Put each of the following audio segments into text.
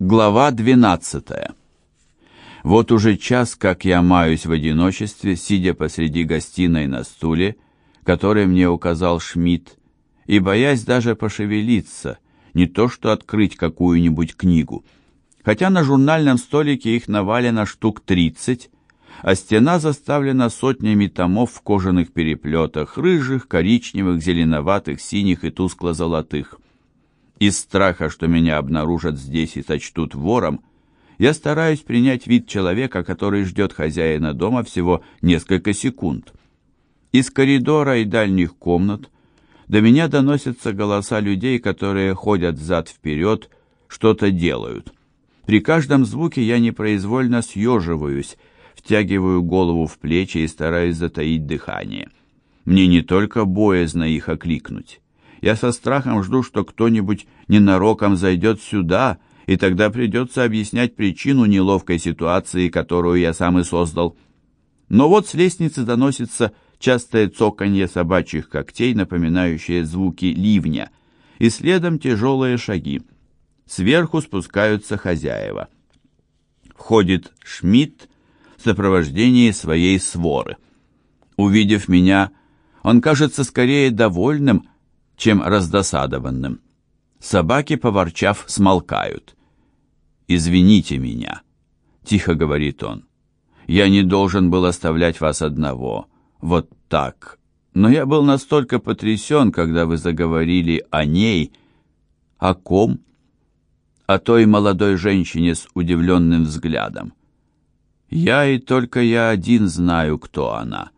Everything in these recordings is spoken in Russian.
Глава 12. Вот уже час, как я маюсь в одиночестве, сидя посреди гостиной на стуле, который мне указал Шмидт, и боясь даже пошевелиться, не то что открыть какую-нибудь книгу. Хотя на журнальном столике их навалено штук тридцать, а стена заставлена сотнями томов в кожаных переплетах, рыжих, коричневых, зеленоватых, синих и тускло-золотых. Из страха, что меня обнаружат здесь и сочтут вором, я стараюсь принять вид человека, который ждет хозяина дома всего несколько секунд. Из коридора и дальних комнат до меня доносятся голоса людей, которые ходят взад-вперед, что-то делают. При каждом звуке я непроизвольно съеживаюсь, втягиваю голову в плечи и стараюсь затаить дыхание. Мне не только боязно их окликнуть. Я со страхом жду, что кто-нибудь ненароком зайдет сюда, и тогда придется объяснять причину неловкой ситуации, которую я сам и создал. Но вот с лестницы доносится частое цоканье собачьих когтей, напоминающее звуки ливня, и следом тяжелые шаги. Сверху спускаются хозяева. Входит Шмидт в сопровождении своей своры. Увидев меня, он кажется скорее довольным, чем раздосадованным. Собаки, поворчав, смолкают. «Извините меня», — тихо говорит он. «Я не должен был оставлять вас одного. Вот так. Но я был настолько потрясен, когда вы заговорили о ней. О ком?» «О той молодой женщине с удивленным взглядом. Я и только я один знаю, кто она.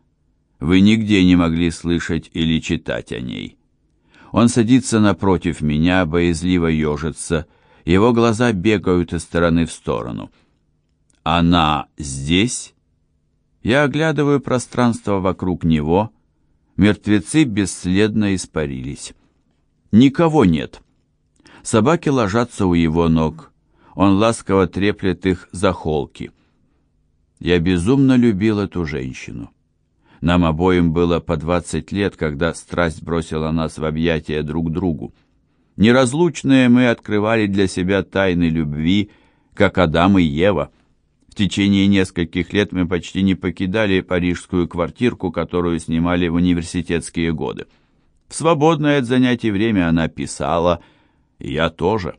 Вы нигде не могли слышать или читать о ней». Он садится напротив меня, боязливо ежится. Его глаза бегают из стороны в сторону. «Она здесь?» Я оглядываю пространство вокруг него. Мертвецы бесследно испарились. Никого нет. Собаки ложатся у его ног. Он ласково треплет их за холки. Я безумно любил эту женщину. Нам обоим было по двадцать лет, когда страсть бросила нас в объятия друг другу. Неразлучные мы открывали для себя тайны любви, как Адам и Ева. В течение нескольких лет мы почти не покидали парижскую квартирку, которую снимали в университетские годы. В свободное от занятий время она писала, я тоже.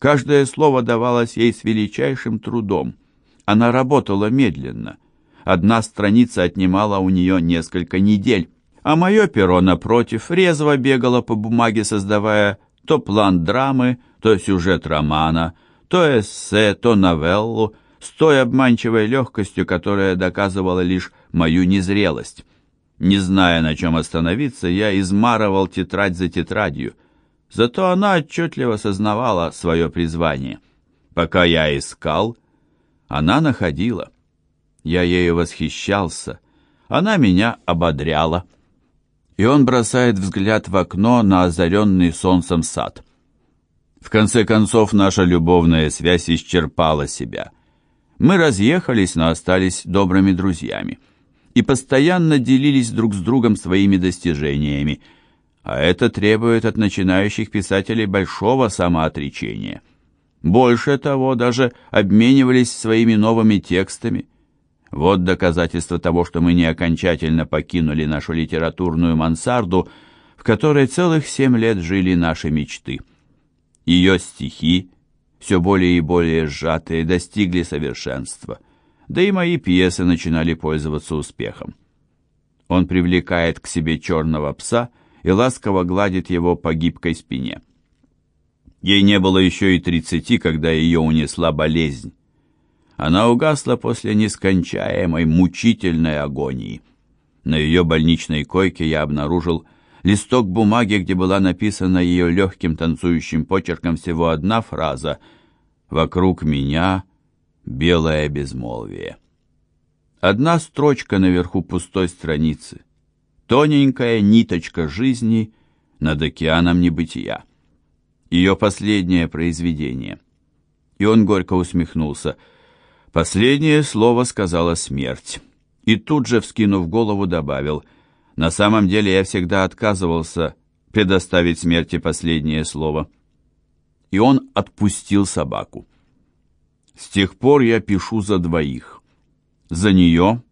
Каждое слово давалось ей с величайшим трудом. Она работала медленно — Одна страница отнимала у нее несколько недель, а мое перо, напротив, резво бегало по бумаге, создавая то план драмы, то сюжет романа, то эссе, то новеллу, с той обманчивой легкостью, которая доказывала лишь мою незрелость. Не зная, на чем остановиться, я измарывал тетрадь за тетрадью. Зато она отчетливо сознавала свое призвание. Пока я искал, она находила. Я ею восхищался. Она меня ободряла. И он бросает взгляд в окно на озаренный солнцем сад. В конце концов, наша любовная связь исчерпала себя. Мы разъехались, но остались добрыми друзьями. И постоянно делились друг с другом своими достижениями. А это требует от начинающих писателей большого самоотречения. Больше того, даже обменивались своими новыми текстами – вот доказательство того, что мы не окончательно покинули нашу литературную мансарду, в которой целых семь лет жили наши мечты. Ее стихи, все более и более сжатые, достигли совершенства. Да и мои пьесы начинали пользоваться успехом. Он привлекает к себе черного пса и ласково гладит его по гибкой спине. Ей не было еще и тридцати, когда ее унесла болезнь. Она угасла после нескончаемой, мучительной агонии. На ее больничной койке я обнаружил листок бумаги, где была написана ее легким танцующим почерком всего одна фраза «Вокруг меня белое безмолвие». Одна строчка наверху пустой страницы. Тоненькая ниточка жизни над океаном небытия. Ее последнее произведение. И он горько усмехнулся – Последнее слово сказала смерть. И тут же, вскинув голову, добавил, «На самом деле я всегда отказывался предоставить смерти последнее слово». И он отпустил собаку. С тех пор я пишу за двоих. За нее,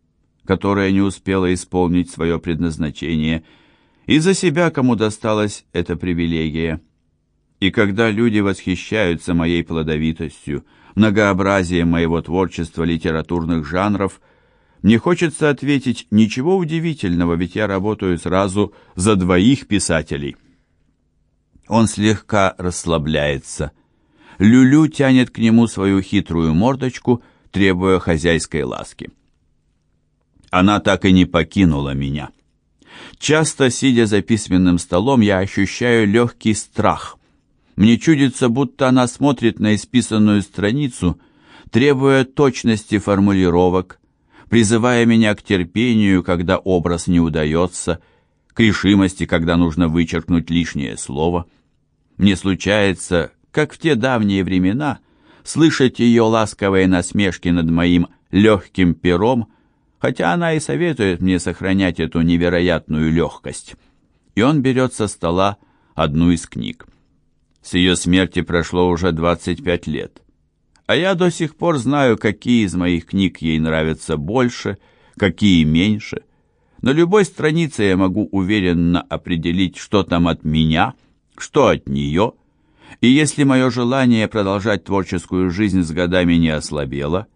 которая не успела исполнить свое предназначение, и за себя, кому досталась эта привилегия. И когда люди восхищаются моей плодовитостью, многообразием моего творчества литературных жанров, мне хочется ответить, ничего удивительного, ведь я работаю сразу за двоих писателей. Он слегка расслабляется. Люлю тянет к нему свою хитрую мордочку, требуя хозяйской ласки. Она так и не покинула меня. Часто, сидя за письменным столом, я ощущаю легкий страх. Мне чудится, будто она смотрит на исписанную страницу, требуя точности формулировок, призывая меня к терпению, когда образ не удается, к решимости, когда нужно вычеркнуть лишнее слово. Мне случается, как в те давние времена, слышать ее ласковые насмешки над моим легким пером, хотя она и советует мне сохранять эту невероятную легкость. И он берет со стола одну из книг. С ее смерти прошло уже 25 лет. А я до сих пор знаю, какие из моих книг ей нравятся больше, какие меньше. На любой странице я могу уверенно определить, что там от меня, что от нее. И если мое желание продолжать творческую жизнь с годами не ослабело,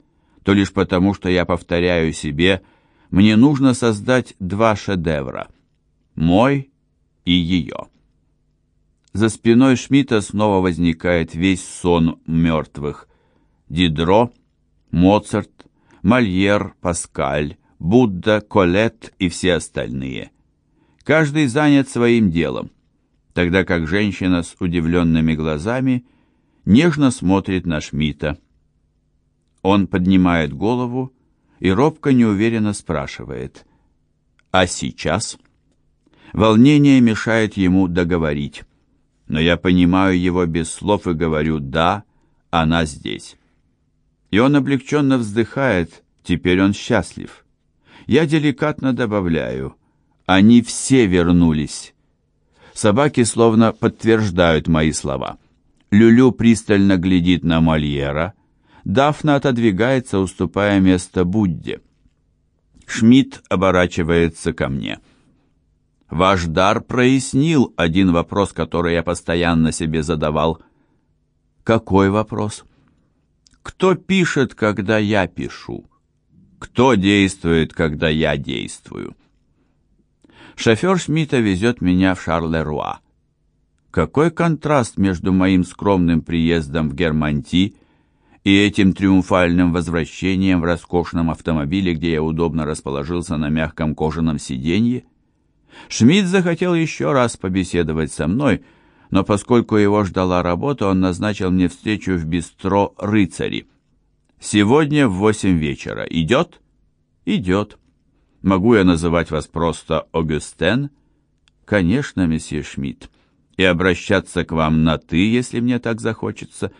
то лишь потому, что я повторяю себе, мне нужно создать два шедевра – мой и ее. За спиной Шмидта снова возникает весь сон мертвых. Дидро, Моцарт, Мольер, Паскаль, Будда, Колет и все остальные. Каждый занят своим делом, тогда как женщина с удивленными глазами нежно смотрит на Шмидта. Он поднимает голову и робко неуверенно спрашивает «А сейчас?» Волнение мешает ему договорить, но я понимаю его без слов и говорю «Да, она здесь». И он облегченно вздыхает, теперь он счастлив. Я деликатно добавляю, они все вернулись. Собаки словно подтверждают мои слова. Люлю пристально глядит на Мольера. Дафна отодвигается, уступая место Будде. Шмидт оборачивается ко мне. Ваш дар прояснил один вопрос, который я постоянно себе задавал. Какой вопрос? Кто пишет, когда я пишу? Кто действует, когда я действую? Шофер Шмидта везет меня в Шарлеруа. Какой контраст между моим скромным приездом в Германти и этим триумфальным возвращением в роскошном автомобиле, где я удобно расположился на мягком кожаном сиденье. Шмидт захотел еще раз побеседовать со мной, но поскольку его ждала работа, он назначил мне встречу в бистро «Рыцари». «Сегодня в восемь вечера. Идет?» «Идет». «Могу я называть вас просто Огюстен?» «Конечно, месье Шмидт. И обращаться к вам на «ты», если мне так захочется.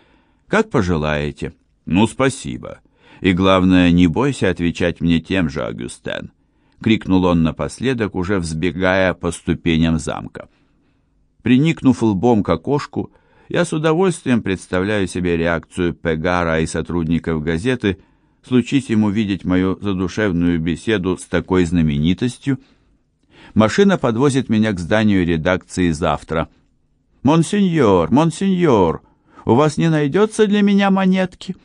Как пожелаете». «Ну, спасибо. И главное, не бойся отвечать мне тем же, Огюстен», — крикнул он напоследок, уже взбегая по ступеням замка. Приникнув лбом к окошку, я с удовольствием представляю себе реакцию Пегара и сотрудников газеты, случись ему видеть мою задушевную беседу с такой знаменитостью. Машина подвозит меня к зданию редакции завтра. «Монсеньор, монсеньор, у вас не найдется для меня монетки?»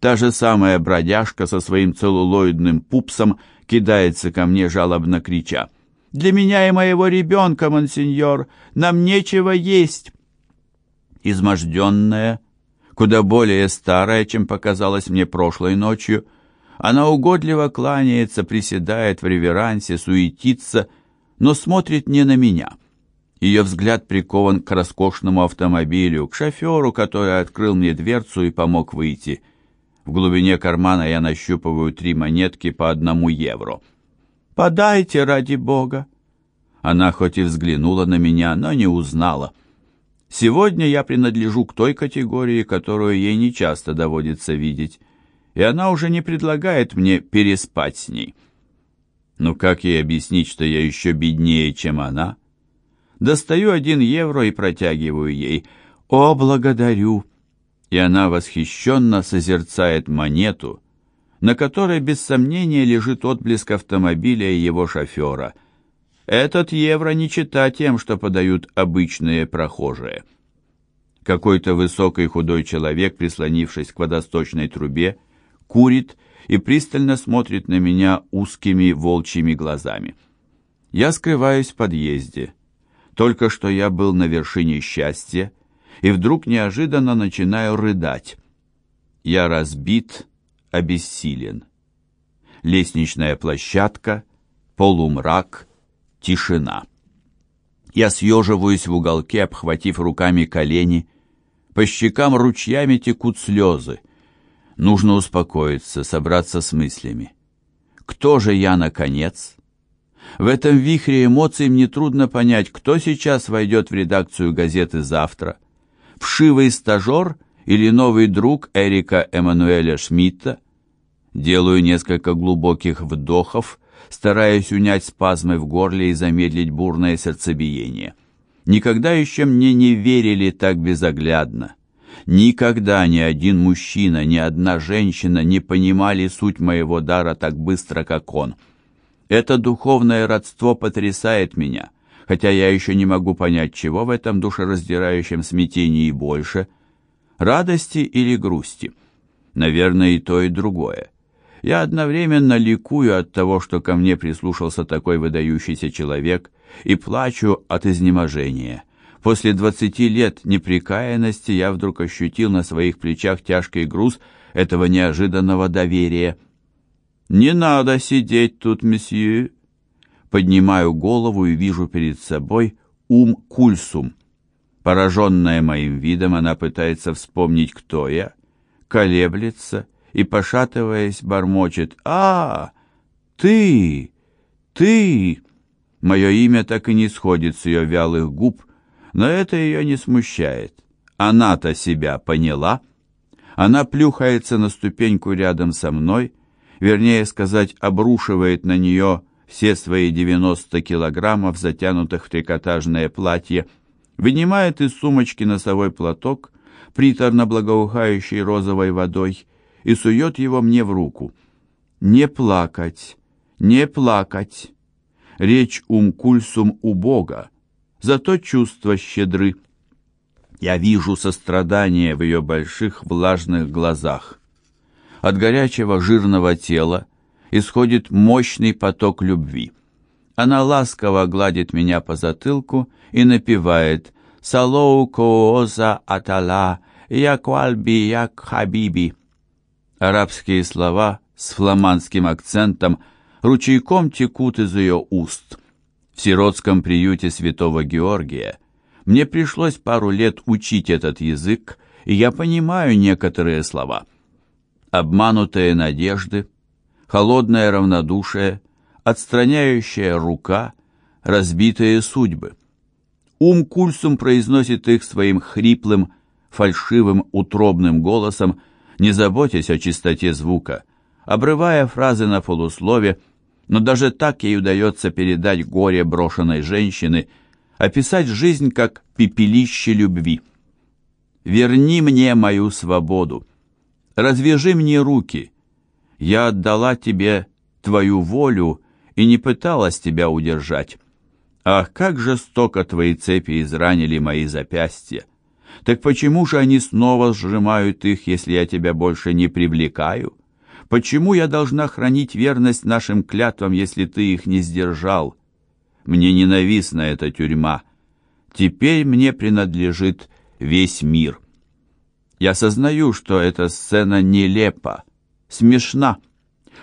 Та же самая бродяжка со своим целлулоидным пупсом кидается ко мне, жалобно крича. Для меня и моего ребенка, монсеньор, нам нечего есть». Изможденная, куда более старая, чем показалось мне прошлой ночью, она угодливо кланяется, приседает в реверансе, суетится, но смотрит не на меня. Ее взгляд прикован к роскошному автомобилю, к шоферу, который открыл мне дверцу и помог выйти. В глубине кармана я нащупываю три монетки по одному евро. Подайте ради Бога!» Она хоть и взглянула на меня, но не узнала. Сегодня я принадлежу к той категории, которую ей нечасто доводится видеть, и она уже не предлагает мне переспать с ней. Ну как ей объяснить, что я еще беднее, чем она? Достаю один евро и протягиваю ей. «О, благодарю!» И она восхищенно созерцает монету, на которой без сомнения лежит отблеск автомобиля и его шофера. Этот евро не чита тем, что подают обычные прохожие. Какой-то высокий худой человек, прислонившись к водосточной трубе, курит и пристально смотрит на меня узкими волчьими глазами. Я скрываюсь в подъезде. Только что я был на вершине счастья, и вдруг неожиданно начинаю рыдать. Я разбит, обессилен. Лестничная площадка, полумрак, тишина. Я съеживаюсь в уголке, обхватив руками колени. По щекам ручьями текут слезы. Нужно успокоиться, собраться с мыслями. Кто же я, наконец? В этом вихре эмоций мне трудно понять, кто сейчас войдет в редакцию газеты «Завтра». Вшивый стажер или новый друг Эрика Эммануэля Шмидта? Делаю несколько глубоких вдохов, стараясь унять спазмы в горле и замедлить бурное сердцебиение. Никогда еще мне не верили так безоглядно. Никогда ни один мужчина, ни одна женщина не понимали суть моего дара так быстро, как он. Это духовное родство потрясает меня, хотя я еще не могу понять, чего в этом душераздирающем смятении больше – радости или грусти. Наверное, и то, и другое. Я одновременно ликую от того, что ко мне прислушался такой выдающийся человек, и плачу от изнеможения. После двадцати лет неприкаянности я вдруг ощутил на своих плечах тяжкий груз этого неожиданного доверия. «Не надо сидеть тут, месье!» Поднимаю голову и вижу перед собой ум Кульсум. Пораженная моим видом, она пытается вспомнить, кто я, колеблется и, пошатываясь, бормочет «А, ты, ты!» Мое имя так и не сходит с ее вялых губ, но это ее не смущает. Она-то себя поняла. Она плюхается на ступеньку рядом со мной, вернее сказать, обрушивает на нее все свои 90 килограммов, затянутых в трикотажное платье, вынимает из сумочки носовой платок, приторно благоухающий розовой водой, и сует его мне в руку. «Не плакать, не плакать!» Речь умкульсум у Бога, зато чувства щедры. Я вижу сострадание в ее больших влажных глазах. От горячего жирного тела исходит мощный поток любви. Она ласково гладит меня по затылку и напевает «Салоу кооза атала, яквальби як хабиби». Арабские слова с фламандским акцентом ручейком текут из ее уст. В сиротском приюте святого Георгия мне пришлось пару лет учить этот язык, и я понимаю некоторые слова. Обманутые надежды, холодное равнодушие, отстраняющая рука, разбитые судьбы. Ум Кульсум произносит их своим хриплым, фальшивым, утробным голосом, не заботясь о чистоте звука, обрывая фразы на полуслове, но даже так ей удается передать горе брошенной женщины, описать жизнь как пепелище любви. «Верни мне мою свободу, развяжи мне руки, я отдала тебе твою волю и не пыталась тебя удержать. Ах, как жестоко твои цепи изранили мои запястья! Так почему же они снова сжимают их, если я тебя больше не привлекаю?» Почему я должна хранить верность нашим клятвам, если ты их не сдержал? Мне ненавистна эта тюрьма. Теперь мне принадлежит весь мир. Я сознаю, что эта сцена нелепа, смешна,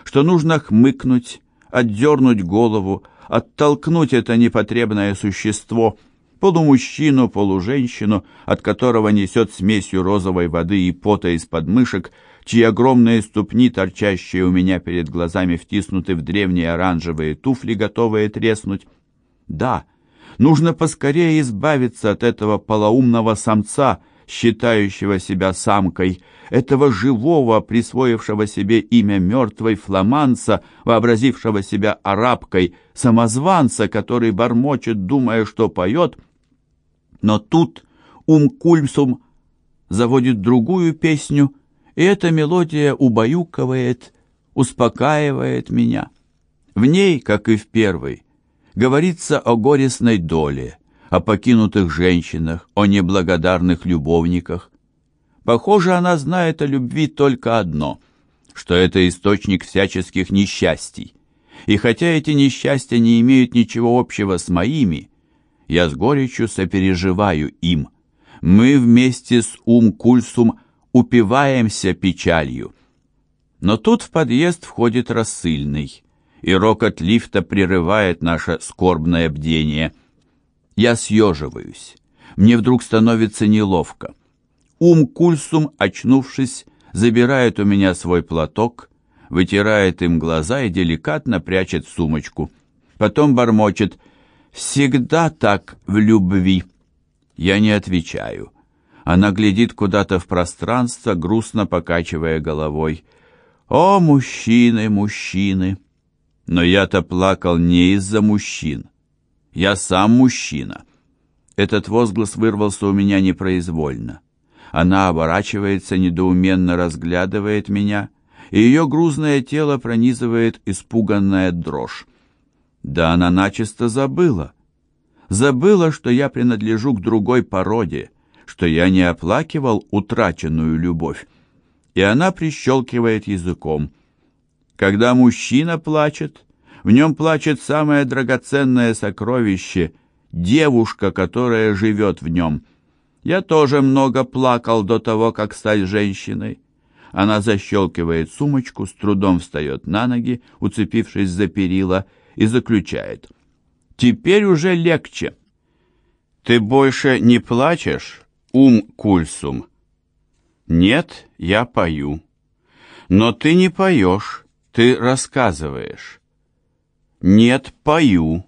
что нужно хмыкнуть, отдернуть голову, оттолкнуть это непотребное существо, полумужчину, полуженщину, от которого несет смесью розовой воды и пота из подмышек, чьи огромные ступни, торчащие у меня перед глазами, втиснуты в древние оранжевые туфли, готовые треснуть. Да, нужно поскорее избавиться от этого полоумного самца, считающего себя самкой, этого живого, присвоившего себе имя мертвой фламанца, вообразившего себя арабкой, самозванца, который бормочет, думая, что поет. Но тут ум кульсум заводит другую песню, и эта мелодия убаюкивает, успокаивает меня. В ней, как и в первой, говорится о горестной доле, о покинутых женщинах, о неблагодарных любовниках. Похоже, она знает о любви только одно, что это источник всяческих несчастий. И хотя эти несчастья не имеют ничего общего с моими, я с горечью сопереживаю им. Мы вместе с Ум-Кульсум упиваемся печалью. Но тут в подъезд входит рассыльный, и рокот лифта прерывает наше скорбное бдение. Я съеживаюсь. Мне вдруг становится неловко. Ум-Кульсум, очнувшись, забирает у меня свой платок, вытирает им глаза и деликатно прячет сумочку. Потом бормочет «Всегда так в любви». Я не отвечаю. Она глядит куда-то в пространство, грустно покачивая головой. «О, мужчины, мужчины!» Но я-то плакал не из-за мужчин. Я сам мужчина. Этот возглас вырвался у меня непроизвольно. Она оборачивается, недоуменно разглядывает меня, и ее грузное тело пронизывает испуганная дрожь. Да она начисто забыла. Забыла, что я принадлежу к другой породе, что я не оплакивал утраченную любовь. И она прищелкивает языком. Когда мужчина плачет, в нем плачет самое драгоценное сокровище — девушка, которая живет в нем. Я тоже много плакал до того, как стать женщиной. Она защелкивает сумочку, с трудом встает на ноги, уцепившись за перила, и заключает. «Теперь уже легче». «Ты больше не плачешь, ум кульсум?» «Нет, я пою». «Но ты не поешь, ты рассказываешь». «Нет, пою».